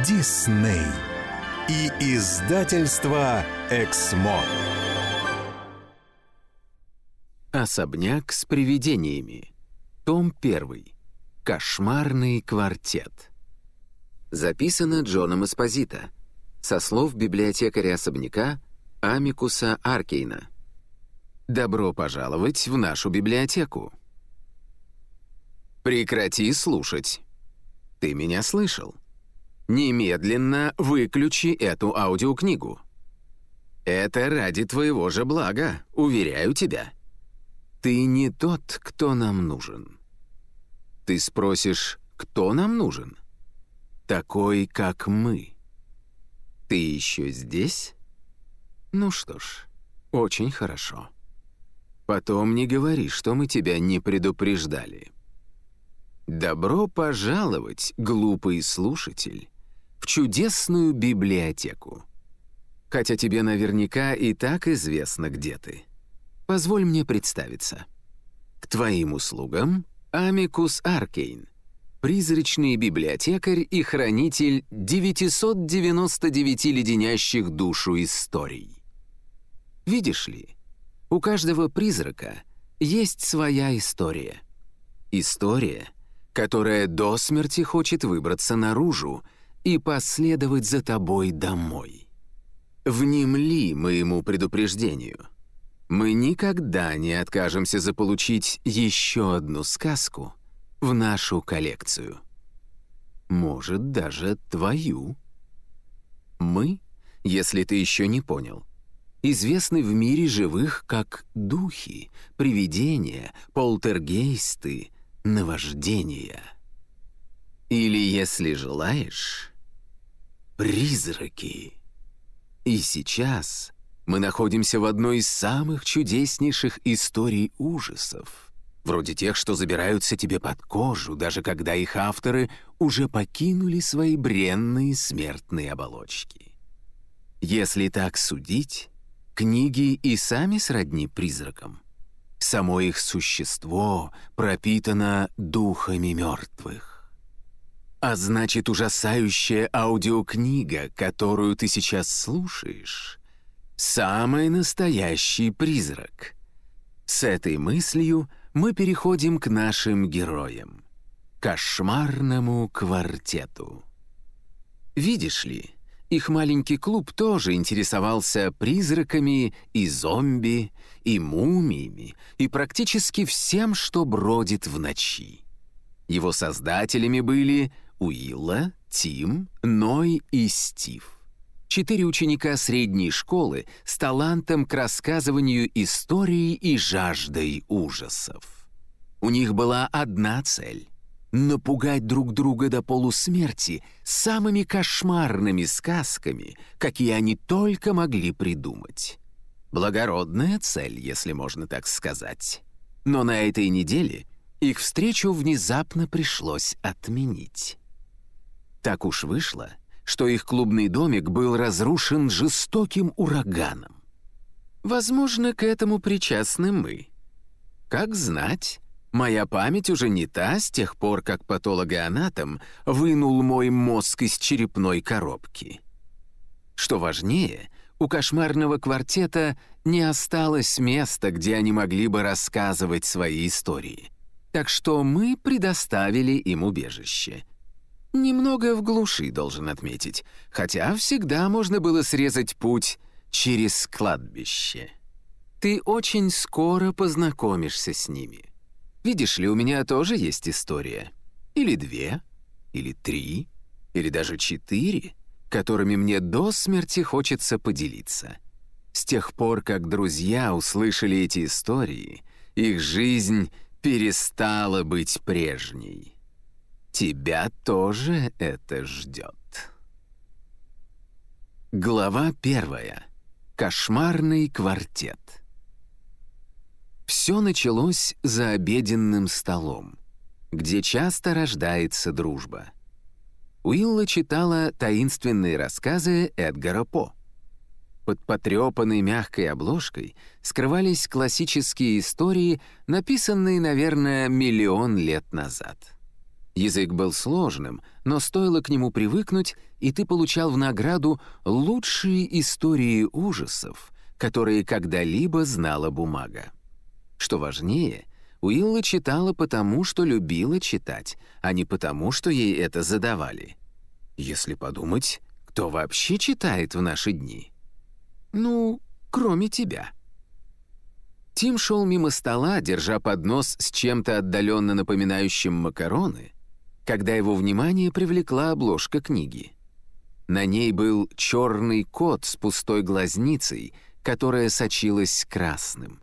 Дисней и издательство Эксмо. Особняк с привидениями. Том 1. Кошмарный квартет. Записано Джоном Эспозита. Со слов библиотекаря особняка Амикуса Аркейна. Добро пожаловать в нашу библиотеку. Прекрати слушать. Ты меня слышал. Немедленно выключи эту аудиокнигу. Это ради твоего же блага, уверяю тебя. Ты не тот, кто нам нужен. Ты спросишь, кто нам нужен? Такой, как мы. Ты еще здесь? Ну что ж, очень хорошо. Потом не говори, что мы тебя не предупреждали. Добро пожаловать, глупый слушатель, чудесную библиотеку. Хотя тебе наверняка и так известно, где ты. Позволь мне представиться. К твоим услугам Амикус Аркейн, призрачный библиотекарь и хранитель 999 леденящих душу историй. Видишь ли, у каждого призрака есть своя история. История, которая до смерти хочет выбраться наружу и последовать за тобой домой. Внемли моему предупреждению. Мы никогда не откажемся заполучить еще одну сказку в нашу коллекцию. Может, даже твою. Мы, если ты еще не понял, известны в мире живых как духи, привидения, полтергейсты, наваждения. Или, если желаешь, призраки. И сейчас мы находимся в одной из самых чудеснейших историй ужасов, вроде тех, что забираются тебе под кожу, даже когда их авторы уже покинули свои бренные смертные оболочки. Если так судить, книги и сами сродни призракам. Само их существо пропитано духами мертвых. А значит, ужасающая аудиокнига, которую ты сейчас слушаешь, самый настоящий призрак. С этой мыслью мы переходим к нашим героям. Кошмарному квартету. Видишь ли, их маленький клуб тоже интересовался призраками и зомби, и мумиями, и практически всем, что бродит в ночи. Его создателями были Уилла, Тим, Ной и Стив. Четыре ученика средней школы с талантом к рассказыванию истории и жаждой ужасов. У них была одна цель — напугать друг друга до полусмерти самыми кошмарными сказками, какие они только могли придумать. Благородная цель, если можно так сказать. Но на этой неделе их встречу внезапно пришлось отменить. Так уж вышло, что их клубный домик был разрушен жестоким ураганом. Возможно, к этому причастны мы. Как знать, моя память уже не та с тех пор, как патологоанатом вынул мой мозг из черепной коробки. Что важнее, у кошмарного квартета не осталось места, где они могли бы рассказывать свои истории. Так что мы предоставили им убежище — Немного в глуши, должен отметить, хотя всегда можно было срезать путь через кладбище. Ты очень скоро познакомишься с ними. Видишь ли, у меня тоже есть история. Или две, или три, или даже четыре, которыми мне до смерти хочется поделиться. С тех пор, как друзья услышали эти истории, их жизнь перестала быть прежней. Тебя тоже это ждет. Глава первая. Кошмарный квартет. Все началось за обеденным столом, где часто рождается дружба. Уилла читала таинственные рассказы Эдгара По. Под потрепанной мягкой обложкой скрывались классические истории, написанные, наверное, миллион лет назад. Язык был сложным, но стоило к нему привыкнуть, и ты получал в награду лучшие истории ужасов, которые когда-либо знала бумага. Что важнее, Уилла читала потому, что любила читать, а не потому, что ей это задавали. Если подумать, кто вообще читает в наши дни? Ну, кроме тебя. Тим шел мимо стола, держа поднос с чем-то отдаленно напоминающим макароны, когда его внимание привлекла обложка книги. На ней был черный кот с пустой глазницей, которая сочилась красным.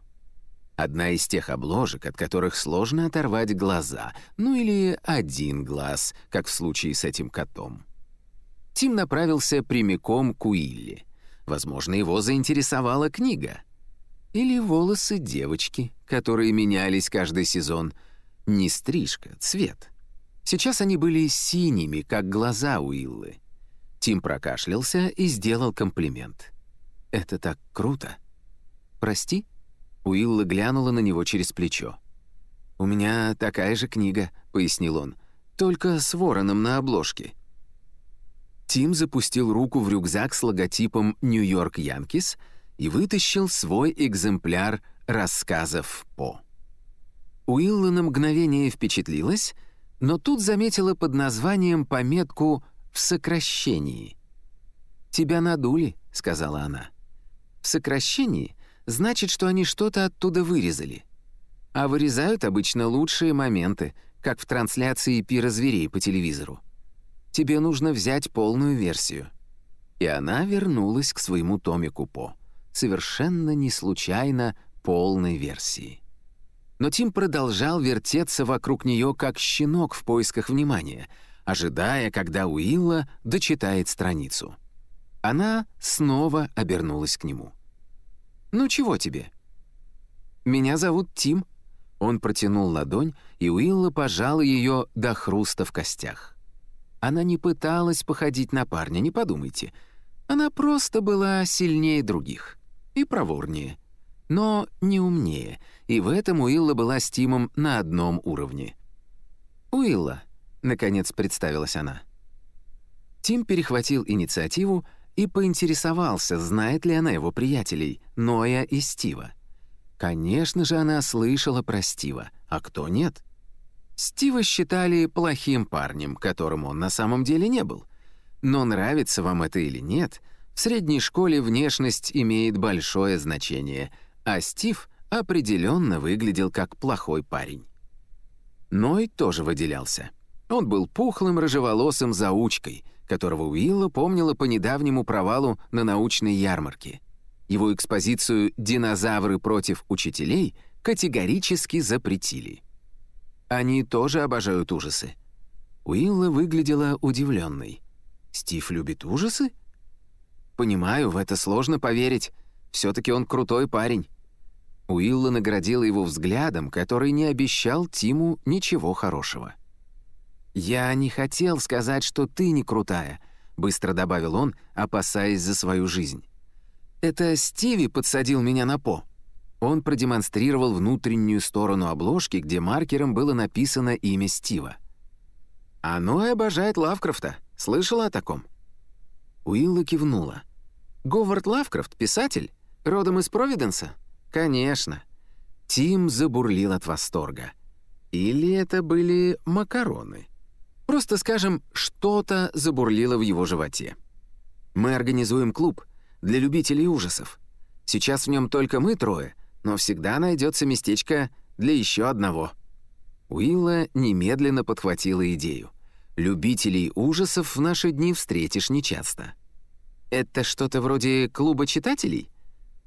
Одна из тех обложек, от которых сложно оторвать глаза, ну или один глаз, как в случае с этим котом. Тим направился прямиком к Уилле. Возможно, его заинтересовала книга. Или волосы девочки, которые менялись каждый сезон. Не стрижка, цвет — Сейчас они были синими, как глаза Уиллы. Тим прокашлялся и сделал комплимент. «Это так круто!» «Прости?» Уилла глянула на него через плечо. «У меня такая же книга», — пояснил он, «только с вороном на обложке». Тим запустил руку в рюкзак с логотипом «Нью-Йорк Янкис» и вытащил свой экземпляр рассказов По. Уилла на мгновение впечатлилась — но тут заметила под названием пометку «в сокращении». «Тебя надули», — сказала она. «В сокращении значит, что они что-то оттуда вырезали. А вырезают обычно лучшие моменты, как в трансляции пира зверей по телевизору. Тебе нужно взять полную версию». И она вернулась к своему томику По, совершенно не случайно полной версии. Но Тим продолжал вертеться вокруг нее, как щенок в поисках внимания, ожидая, когда Уилла дочитает страницу. Она снова обернулась к нему. «Ну чего тебе?» «Меня зовут Тим». Он протянул ладонь, и Уилла пожала ее до хруста в костях. Она не пыталась походить на парня, не подумайте. Она просто была сильнее других и проворнее, но не умнее — и в этом Уилла была с Тимом на одном уровне. «Уилла», — наконец представилась она. Тим перехватил инициативу и поинтересовался, знает ли она его приятелей, Ноя и Стива. Конечно же, она слышала про Стива, а кто нет? Стива считали плохим парнем, которым он на самом деле не был. Но нравится вам это или нет, в средней школе внешность имеет большое значение, а Стив — определенно выглядел как плохой парень. Ной тоже выделялся. Он был пухлым рыжеволосым заучкой, которого Уилла помнила по недавнему провалу на научной ярмарке. Его экспозицию «Динозавры против учителей» категорически запретили. Они тоже обожают ужасы. Уилла выглядела удивленной. «Стив любит ужасы?» «Понимаю, в это сложно поверить. Все таки он крутой парень». Уилла наградила его взглядом, который не обещал Тиму ничего хорошего. «Я не хотел сказать, что ты не крутая», — быстро добавил он, опасаясь за свою жизнь. «Это Стиви подсадил меня на По». Он продемонстрировал внутреннюю сторону обложки, где маркером было написано имя Стива. «Оно и обожает Лавкрафта. Слышала о таком?» Уилла кивнула. «Говард Лавкрафт, писатель? Родом из Провиденса?» Конечно. Тим забурлил от восторга. Или это были макароны? Просто скажем, что-то забурлило в его животе. Мы организуем клуб для любителей ужасов. Сейчас в нем только мы трое, но всегда найдется местечко для еще одного. Уилла немедленно подхватила идею. Любителей ужасов в наши дни встретишь нечасто. Это что-то вроде клуба читателей?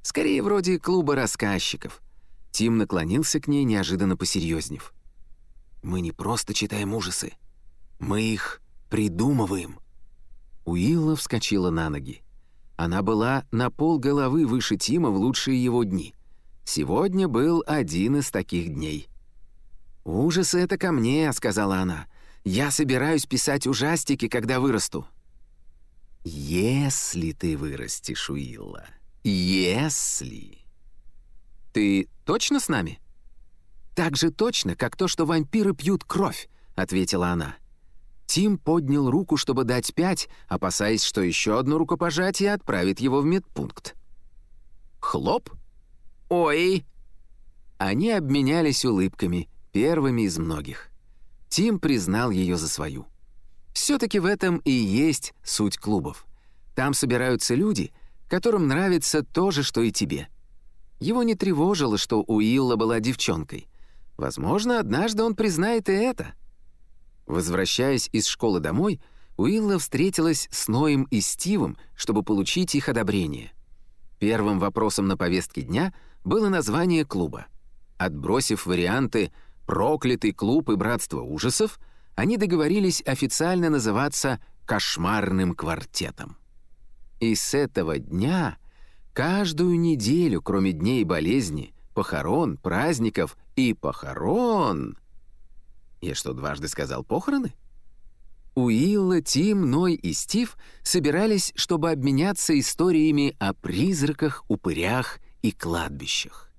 Скорее, вроде клуба рассказчиков. Тим наклонился к ней, неожиданно посерьезнев. «Мы не просто читаем ужасы. Мы их придумываем». Уилла вскочила на ноги. Она была на пол головы выше Тима в лучшие его дни. Сегодня был один из таких дней. «Ужасы — это ко мне», — сказала она. «Я собираюсь писать ужастики, когда вырасту». «Если ты вырастешь, Уилла», «Если...» «Ты точно с нами?» «Так же точно, как то, что вампиры пьют кровь», —— ответила она. Тим поднял руку, чтобы дать пять, опасаясь, что еще одно рукопожатие отправит его в медпункт. Хлоп! Ой! Они обменялись улыбками, первыми из многих. Тим признал ее за свою. Все-таки в этом и есть суть клубов. Там собираются люди, которым нравится то же, что и тебе. Его не тревожило, что Уилла была девчонкой. Возможно, однажды он признает и это. Возвращаясь из школы домой, Уилла встретилась с Ноем и Стивом, чтобы получить их одобрение. Первым вопросом на повестке дня было название клуба. Отбросив варианты «Проклятый клуб» и «Братство ужасов», они договорились официально называться «Кошмарным квартетом». И с этого дня каждую неделю, кроме дней болезни, похорон, праздников и похорон... Я что, дважды сказал похороны? Уилла, Тим, Ной и Стив собирались, чтобы обменяться историями о призраках, упырях и кладбищах.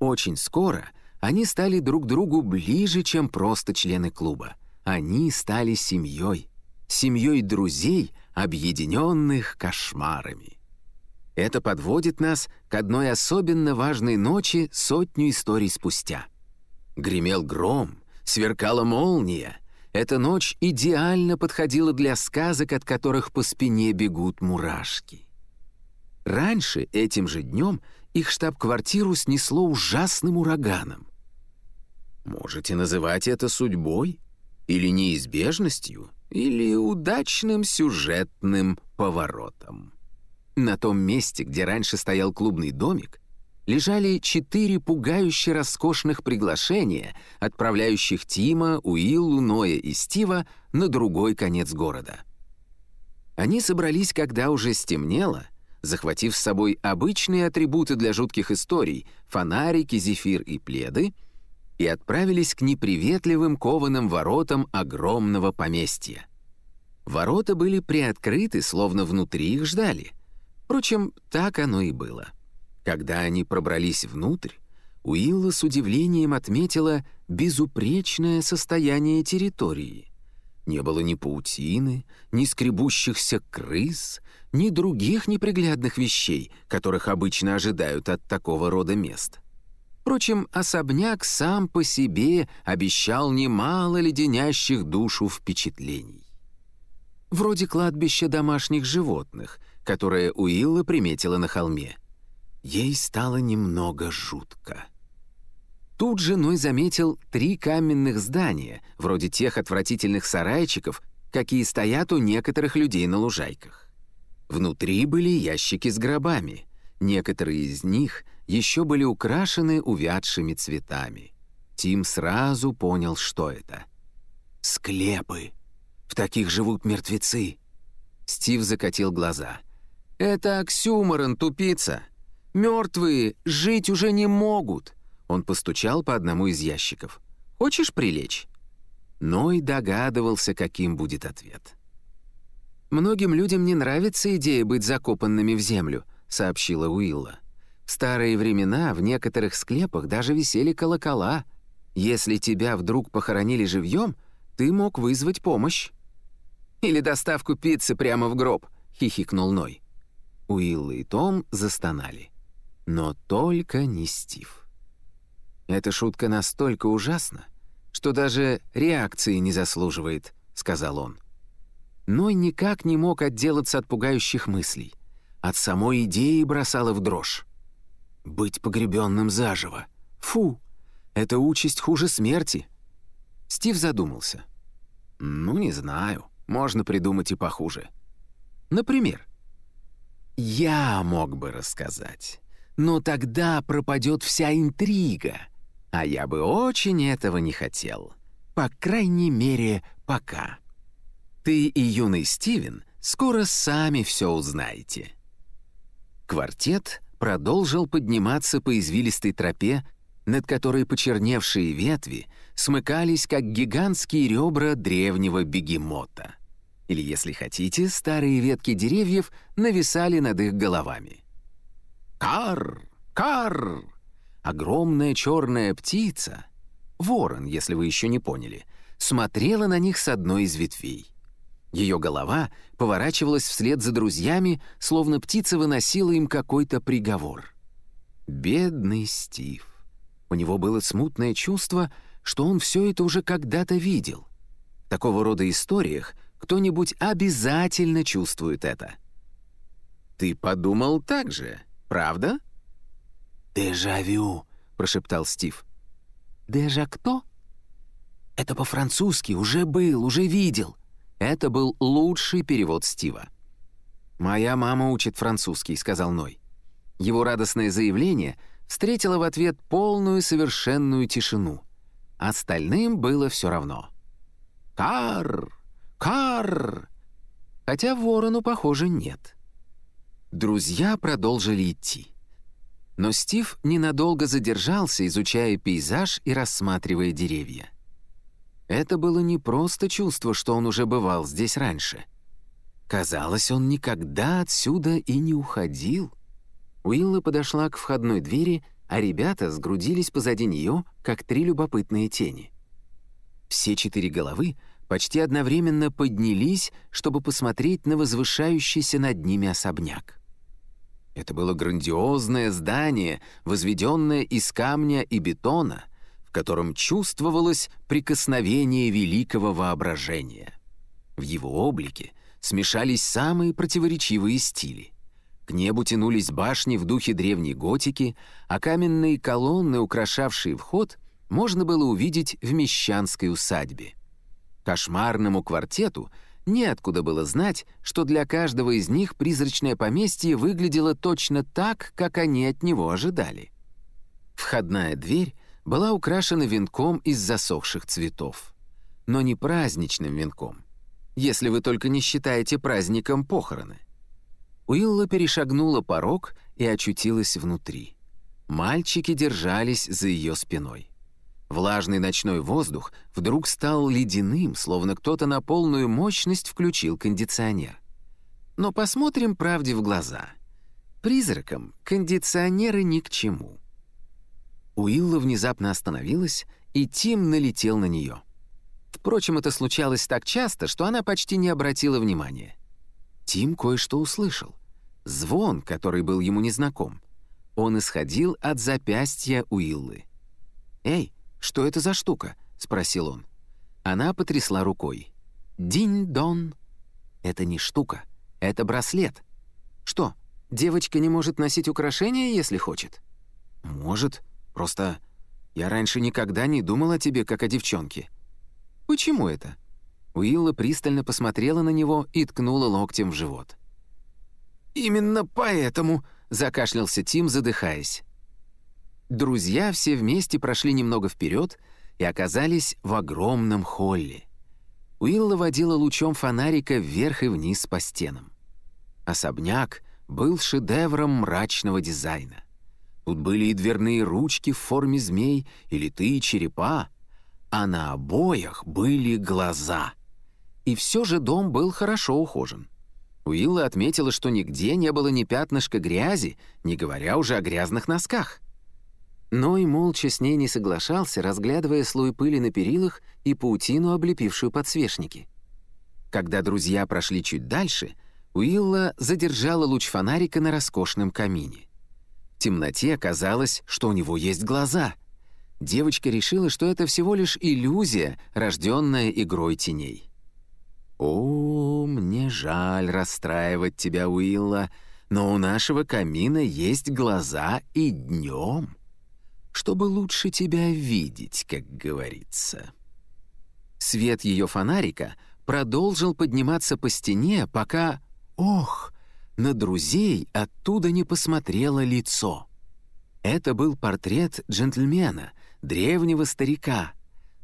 Очень скоро они стали друг другу ближе, чем просто члены клуба. Они стали семьей. Семьей друзей, объединенных кошмарами. Это подводит нас к одной особенно важной ночи сотню историй спустя. Гремел гром, сверкала молния. Эта ночь идеально подходила для сказок, от которых по спине бегут мурашки. Раньше, этим же днем, их штаб-квартиру снесло ужасным ураганом. Можете называть это судьбой? Или неизбежностью? Или удачным сюжетным поворотом? На том месте, где раньше стоял клубный домик, лежали четыре пугающе роскошных приглашения, отправляющих Тима, Уиллу, Ноя и Стива на другой конец города. Они собрались, когда уже стемнело — захватив с собой обычные атрибуты для жутких историй — фонарики, зефир и пледы, и отправились к неприветливым кованым воротам огромного поместья. Ворота были приоткрыты, словно внутри их ждали. Впрочем, так оно и было. Когда они пробрались внутрь, Уилла с удивлением отметила безупречное состояние территории. Не было ни паутины, ни скребущихся крыс, ни других неприглядных вещей, которых обычно ожидают от такого рода мест. Впрочем, особняк сам по себе обещал немало леденящих душу впечатлений. Вроде кладбища домашних животных, которое Уилла приметила на холме. Ей стало немного жутко. Тут же Ной заметил три каменных здания, вроде тех отвратительных сарайчиков, какие стоят у некоторых людей на лужайках. Внутри были ящики с гробами. Некоторые из них еще были украшены увядшими цветами. Тим сразу понял, что это. «Склепы! В таких живут мертвецы!» Стив закатил глаза. «Это оксюморон, тупица! Мертвые жить уже не могут!» Он постучал по одному из ящиков. «Хочешь прилечь?» Ной догадывался, каким будет ответ. «Многим людям не нравится идея быть закопанными в землю», — сообщила Уилла. «В старые времена в некоторых склепах даже висели колокола. Если тебя вдруг похоронили живьем, ты мог вызвать помощь». «Или доставку пиццы прямо в гроб», — хихикнул Ной. Уилла и Том застонали. Но только не Стив. «Эта шутка настолько ужасна, что даже реакции не заслуживает», — сказал он. Ной никак не мог отделаться от пугающих мыслей. От самой идеи бросало в дрожь. Быть погребенным заживо. Фу, это участь хуже смерти. Стив задумался. Ну, не знаю, можно придумать и похуже. Например, я мог бы рассказать, но тогда пропадет вся интрига, а я бы очень этого не хотел. По крайней мере, пока. Ты и юный Стивен скоро сами все узнаете». Квартет продолжил подниматься по извилистой тропе, над которой почерневшие ветви смыкались, как гигантские ребра древнего бегемота. Или, если хотите, старые ветки деревьев нависали над их головами. «Кар! Кар!» Огромная черная птица, ворон, если вы еще не поняли — смотрела на них с одной из ветвей. Ее голова поворачивалась вслед за друзьями, словно птица выносила им какой-то приговор. Бедный Стив. У него было смутное чувство, что он все это уже когда-то видел. В такого рода историях кто-нибудь обязательно чувствует это. «Ты подумал так же, правда?» «Дежавю», — прошептал Стив. «Дежа кто?» «Это по-французски, уже был, уже видел». Это был лучший перевод Стива. «Моя мама учит французский», — сказал Ной. Его радостное заявление встретило в ответ полную совершенную тишину. Остальным было все равно. «Кар! Кар!» Хотя ворону, похоже, нет. Друзья продолжили идти. Но Стив ненадолго задержался, изучая пейзаж и рассматривая деревья. Это было не просто чувство, что он уже бывал здесь раньше. Казалось, он никогда отсюда и не уходил. Уилла подошла к входной двери, а ребята сгрудились позади нее, как три любопытные тени. Все четыре головы почти одновременно поднялись, чтобы посмотреть на возвышающийся над ними особняк. Это было грандиозное здание, возведенное из камня и бетона, котором чувствовалось прикосновение великого воображения. В его облике смешались самые противоречивые стили. К небу тянулись башни в духе древней готики, а каменные колонны, украшавшие вход, можно было увидеть в мещанской усадьбе. Кошмарному квартету — Неоткуда было знать, что для каждого из них призрачное поместье выглядело точно так, как они от него ожидали. Входная дверь была украшена венком из засохших цветов. Но не праздничным венком, если вы только не считаете праздником похороны. Уилла перешагнула порог и очутилась внутри. Мальчики держались за ее спиной. Влажный ночной воздух вдруг стал ледяным, словно кто-то на полную мощность включил кондиционер. Но посмотрим правде в глаза. Призракам кондиционеры ни к чему. Уилла внезапно остановилась, и Тим налетел на нее. Впрочем, это случалось так часто, что она почти не обратила внимания. Тим кое-что услышал. Звон, который был ему незнаком. Он исходил от запястья Уиллы. «Эй, «Что это за штука?» — спросил он. Она потрясла рукой. «Динь-дон!» «Это не штука, это браслет». «Что, девочка не может носить украшения, если хочет?» «Может. Просто я раньше никогда не думал о тебе, как о девчонке». «Почему это?» Уилла пристально посмотрела на него и ткнула локтем в живот. «Именно поэтому», — закашлялся Тим, задыхаясь. Друзья все вместе прошли немного вперед и оказались в огромном холле. Уилла водила лучом фонарика вверх и вниз по стенам. Особняк был шедевром мрачного дизайна. Тут были и дверные ручки в форме змей, и литые черепа, а на обоях были глаза. И все же дом был хорошо ухожен. Уилла отметила, что нигде не было ни пятнышка грязи, не говоря уже о грязных носках. Но и молча с ней не соглашался, разглядывая слой пыли на перилах и паутину, облепившую подсвечники. Когда друзья прошли чуть дальше, Уилла задержала луч фонарика на роскошном камине. Темноте оказалось, что у него есть глаза. Девочка решила, что это всего лишь иллюзия, рожденная игрой теней. «О, мне жаль расстраивать тебя, Уилла, но у нашего камина есть глаза и днем чтобы лучше тебя видеть, как говорится. Свет ее фонарика продолжил подниматься по стене, пока, ох, на друзей оттуда не посмотрело лицо. Это был портрет джентльмена, древнего старика.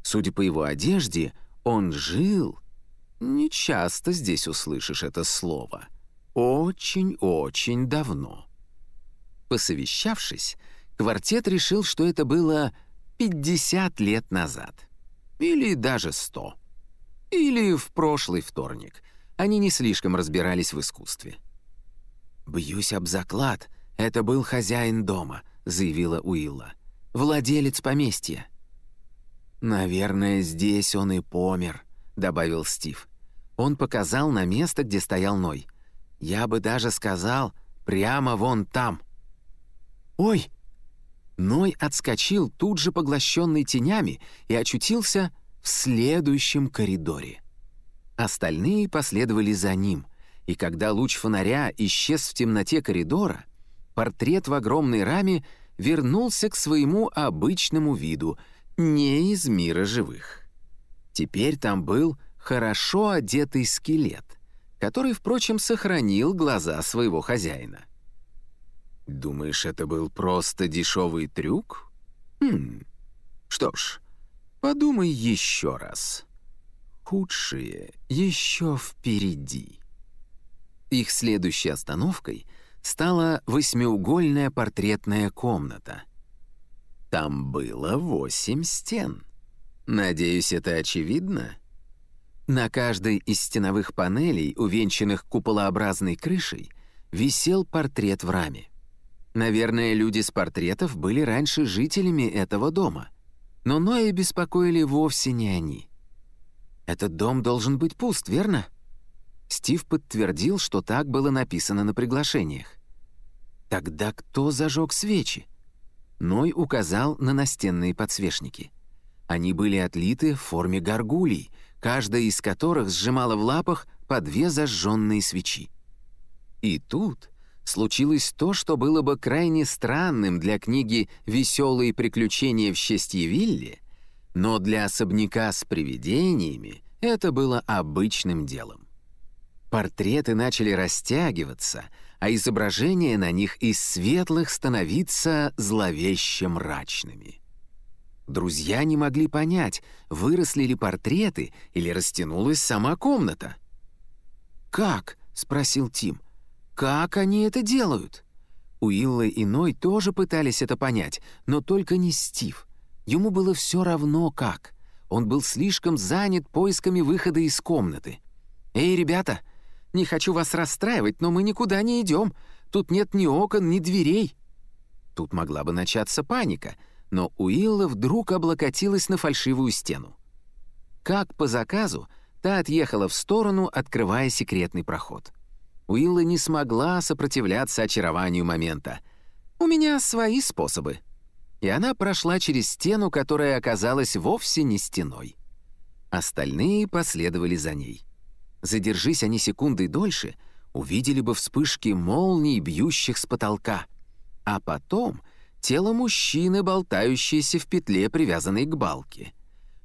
Судя по его одежде, он жил... Не часто здесь услышишь это слово. Очень-очень давно. Посовещавшись, Квартет решил, что это было 50 лет назад. Или даже 100. Или в прошлый вторник. Они не слишком разбирались в искусстве. «Бьюсь об заклад, это был хозяин дома», — заявила Уилла. «Владелец поместья». «Наверное, здесь он и помер», — добавил Стив. Он показал на место, где стоял Ной. «Я бы даже сказал, прямо вон там». «Ой!» Ной отскочил, тут же поглощенный тенями, и очутился в следующем коридоре. Остальные последовали за ним, и когда луч фонаря исчез в темноте коридора, портрет в огромной раме вернулся к своему обычному виду, не из мира живых. Теперь там был хорошо одетый скелет, который, впрочем, сохранил глаза своего хозяина. «Думаешь, это был просто дешевый трюк? Хм. Что ж, подумай еще раз. Худшее еще впереди». Их следующей остановкой стала восьмиугольная портретная комната. Там было восемь стен. Надеюсь, это очевидно? На каждой из стеновых панелей, увенчанных куполообразной крышей, висел портрет в раме. Наверное, люди с портретов были раньше жителями этого дома. Но Ноя беспокоили вовсе не они. «Этот дом должен быть пуст, верно?» Стив подтвердил, что так было написано на приглашениях. «Тогда кто зажег свечи?» Ной указал на настенные подсвечники. Они были отлиты в форме горгулей, каждая из которых сжимала в лапах по две зажженные свечи. И тут случилось то, что было бы крайне странным для книги «Веселые приключения в Счастьевилле», но для особняка с привидениями это было обычным делом. Портреты начали растягиваться, а изображения на них из светлых становиться зловеще мрачными. Друзья не могли понять, выросли ли портреты или растянулась сама комната. «Как?» — спросил Тим. «Как они это делают?» Уилла и Ной тоже пытались это понять, но только не Стив. Ему было все равно как. Он был слишком занят поисками выхода из комнаты. «Эй, ребята, не хочу вас расстраивать, но мы никуда не идем. Тут нет ни окон, ни дверей». Тут могла бы начаться паника, но Уилла вдруг облокотилась на фальшивую стену. Как по заказу, та отъехала в сторону, открывая секретный проход. Уилла не смогла сопротивляться очарованию момента. «У меня свои способы». И она прошла через стену, которая оказалась вовсе не стеной. Остальные последовали за ней. Задержись они секундой дольше, увидели бы вспышки молний, бьющих с потолка. А потом тело мужчины, болтающееся в петле, привязанной к балке.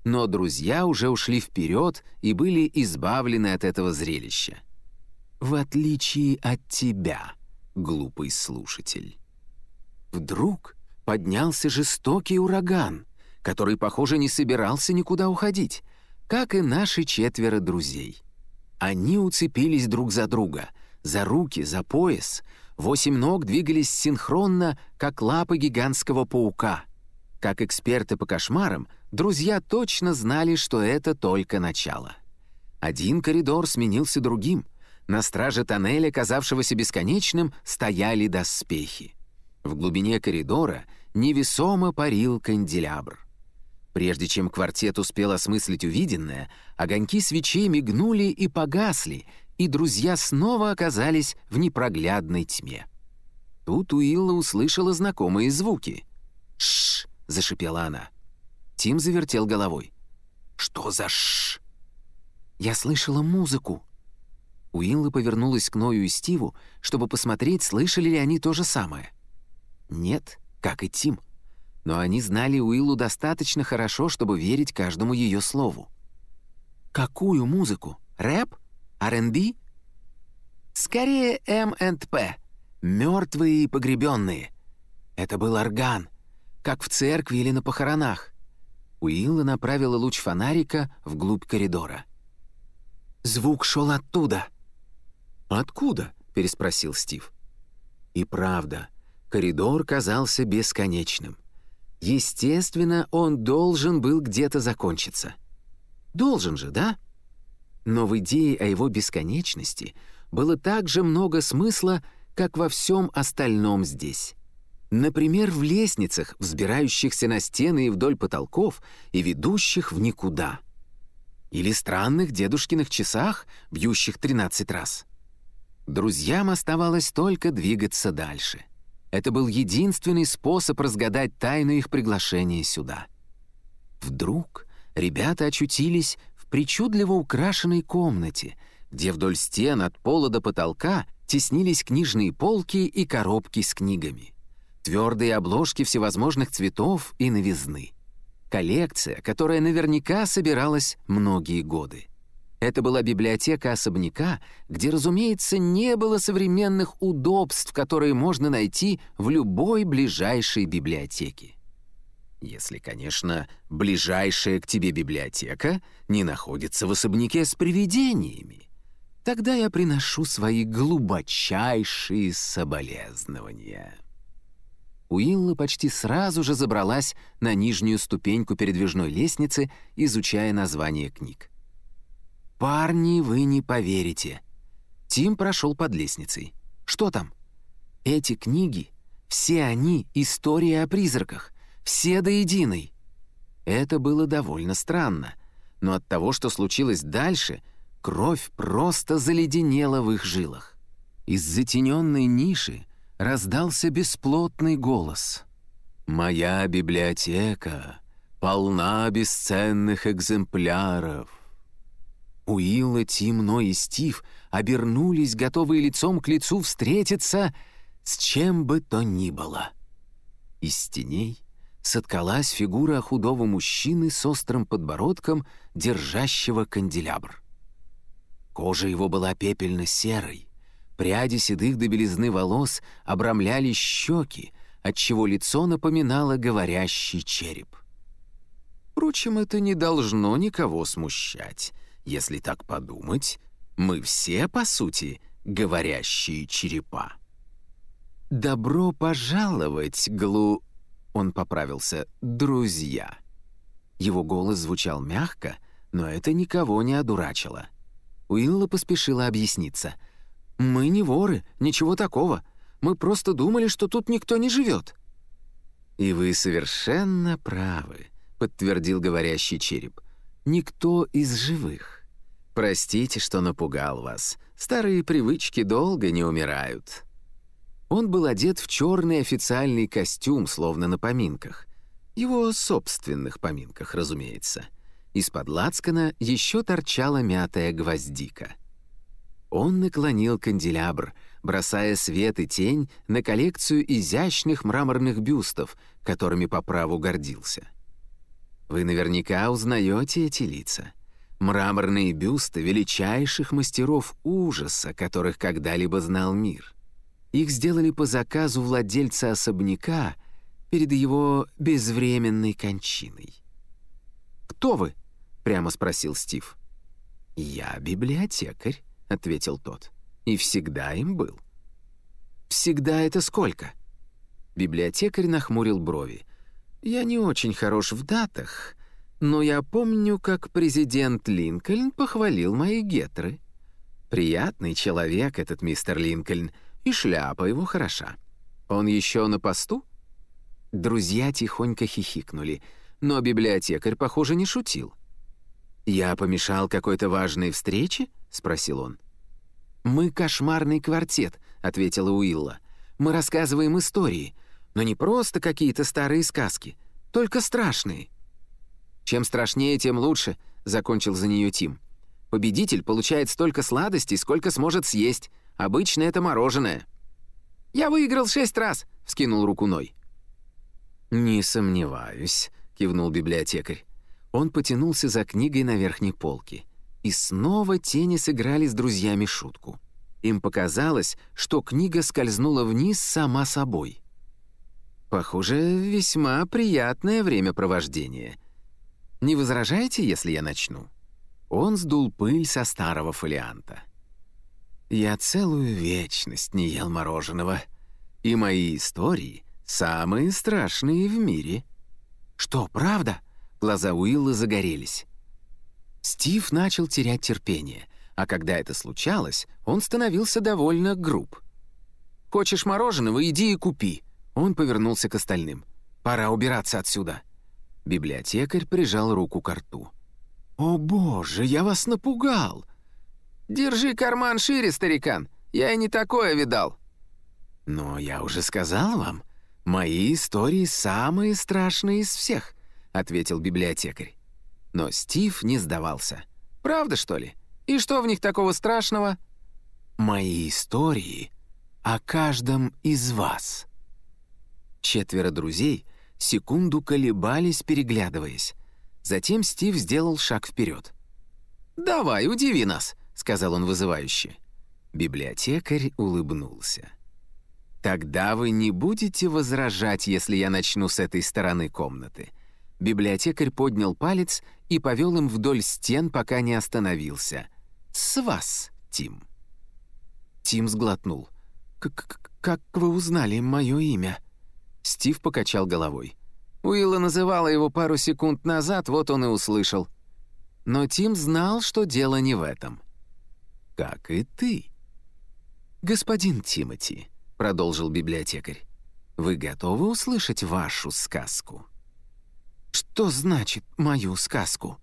Но друзья уже ушли вперед и были избавлены от этого зрелища в отличие от тебя, глупый слушатель. Вдруг поднялся жестокий ураган, который, похоже, не собирался никуда уходить, как и наши четверо друзей. Они уцепились друг за друга, за руки, за пояс. Восемь ног двигались синхронно, как лапы гигантского паука. Как эксперты по кошмарам, друзья точно знали, что это только начало. Один коридор сменился другим — на страже тоннеля, казавшегося бесконечным, стояли доспехи. В глубине коридора невесомо парил канделябр. Прежде чем квартет успел осмыслить увиденное, огоньки свечей мигнули и погасли, и друзья снова оказались в непроглядной тьме. Тут Уилла услышала знакомые звуки. «Шш!» — зашипела она. Тим завертел головой. «Что за шш?» «Я слышала музыку», Уилла повернулась к Ною и Стиву, чтобы посмотреть, слышали ли они то же самое. Нет, как и Тим. Но они знали Уиллу достаточно хорошо, чтобы верить каждому ее слову. «Какую музыку? Рэп? R&B?» «Скорее М&П. Мертвые и погребенные. Это был орган, как в церкви или на похоронах». Уилла направила луч фонарика вглубь коридора. «Звук шел оттуда», «Откуда?» — переспросил Стив. И правда, коридор казался бесконечным. Естественно, он должен был где-то закончиться. Должен же, да? Но в идее о его бесконечности было так же много смысла, как во всем остальном здесь. Например, в лестницах, взбирающихся на стены и вдоль потолков и ведущих в никуда. Или странных дедушкиных часах, бьющих 13 раз. Друзьям оставалось только двигаться дальше. Это был единственный способ разгадать тайну их приглашения сюда. Вдруг ребята очутились в причудливо украшенной комнате, где вдоль стен от пола до потолка теснились книжные полки и коробки с книгами. Твердые обложки всевозможных цветов и новизны. Коллекция, которая наверняка собиралась многие годы. Это была библиотека особняка, где, разумеется, не было современных удобств, которые можно найти в любой ближайшей библиотеке. Если, конечно, ближайшая к тебе библиотека не находится в особняке с привидениями. Тогда я приношу свои глубочайшие соболезнования. Уилла почти сразу же забралась на нижнюю ступеньку передвижной лестницы, изучая название книг. «Парни, вы не поверите». Тим прошел под лестницей. «Что там?» «Эти книги, все они — история о призраках, все до единой». Это было довольно странно, но от того, что случилось дальше, кровь просто заледенела в их жилах. Из затененной ниши раздался бесплотный голос. «Моя библиотека полна бесценных экземпляров. Уилла, Тим, Ной и Стив обернулись, готовые лицом к лицу встретиться с чем бы то ни было. Из теней соткалась фигура худого мужчины с острым подбородком, держащего канделябр. Кожа его была пепельно-серой, пряди седых до белизны волос обрамляли щеки, отчего лицо напоминало говорящий череп. Впрочем, это не должно никого смущать — если так подумать, мы все, по сути, говорящие черепа. «Добро пожаловать, Глу...» Он поправился. «Друзья». Его голос звучал мягко, но это никого не одурачило. Уилла поспешила объясниться. «Мы не воры, ничего такого. Мы просто думали, что тут никто не живет». «И вы совершенно правы», — подтвердил говорящий череп. «Никто из живых. Простите, что напугал вас. Старые привычки долго не умирают». Он был одет в черный официальный костюм, словно на поминках. Его собственных поминках, разумеется. Из-под лацкана еще торчала мятая гвоздика. Он наклонил канделябр, бросая свет и тень на коллекцию изящных мраморных бюстов, которыми по праву гордился. Вы наверняка узнаете эти лица. Мраморные бюсты величайших мастеров ужаса, которых когда-либо знал мир. Их сделали по заказу владельца особняка перед его безвременной кончиной. «Кто вы?» — прямо спросил Стив. «Я библиотекарь», — ответил тот. «И всегда им был». «Всегда это сколько?» Библиотекарь нахмурил брови. «Я не очень хорош в датах, но я помню, как президент Линкольн похвалил мои гетры. Приятный человек этот мистер Линкольн, и шляпа его хороша. Он еще на посту?» Друзья тихонько хихикнули, но библиотекарь, похоже, не шутил. «Я помешал какой-то важной встрече?» — спросил он. «Мы кошмарный квартет», — ответила Уилла. «Мы рассказываем истории, но не просто какие-то старые сказки, только страшные». «Чем страшнее, тем лучше», — закончил за нее Тим. «Победитель получает столько сладостей, сколько сможет съесть. Обычно это мороженое». «Я выиграл шесть раз», — вскинул руку Ной. «Не сомневаюсь», — кивнул библиотекарь. Он потянулся за книгой на верхней полке. И снова тени сыграли с друзьями шутку. Им показалось, что книга скользнула вниз сама собой. Похоже, весьма приятное времяпровождение — не возражаете, если я начну?» Он сдул пыль со старого фолианта. «Я целую вечность не ел мороженого, и мои истории самые страшные в мире». «Что, правда?» Глаза Уилла загорелись. Стив начал терять терпение, а когда это случалось, он становился довольно груб. «Хочешь мороженого, иди и купи». Он повернулся к остальным. «Пора убираться отсюда». Библиотекарь прижал руку к рту. «О боже, я вас напугал!» «Держи карман шире, старикан, я и не такое видал». «Но я уже сказал вам, мои истории самые страшные из всех», — ответил библиотекарь. Но Стив не сдавался. «Правда, что ли? И что в них такого страшного?» «Мои истории о каждом из вас». Четверо друзей секунду колебались, переглядываясь. Затем Стив сделал шаг вперед. «Давай, удиви нас», — сказал он вызывающе. Библиотекарь улыбнулся. «Тогда вы не будете возражать, если я начну с этой стороны комнаты». Библиотекарь поднял палец и повел им вдоль стен, пока не остановился. «С вас, Тим». Тим сглотнул. «Как вы узнали мое имя?» Стив покачал головой. Уилла называла его пару секунд назад, вот он и услышал. Но Тим знал, что дело не в этом. «Как и ты». «Господин Тимоти», — продолжил библиотекарь, «вы готовы услышать вашу сказку?» «Что значит мою сказку?»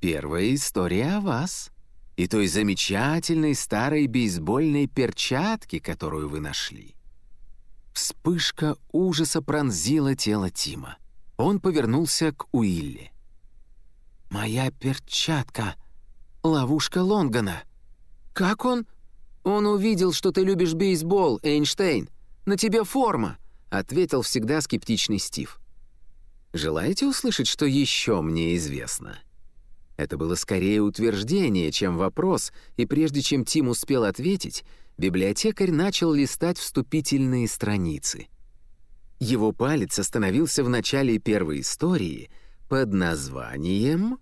«Первая история о вас и той замечательной старой бейсбольной перчатке, которую вы нашли. Вспышка ужаса пронзила тело Тима. Он повернулся к Уилле. «Моя перчатка! Ловушка Лонгана! Как он...» «Он увидел, что ты любишь бейсбол, Эйнштейн. На тебе форма», — ответил всегда скептичный Стив. «Желаете услышать, что еще мне известно?» Это было скорее утверждение, чем вопрос, и прежде чем Тим успел ответить, библиотекарь начал листать вступительные страницы. Его палец остановился в начале первой истории под названием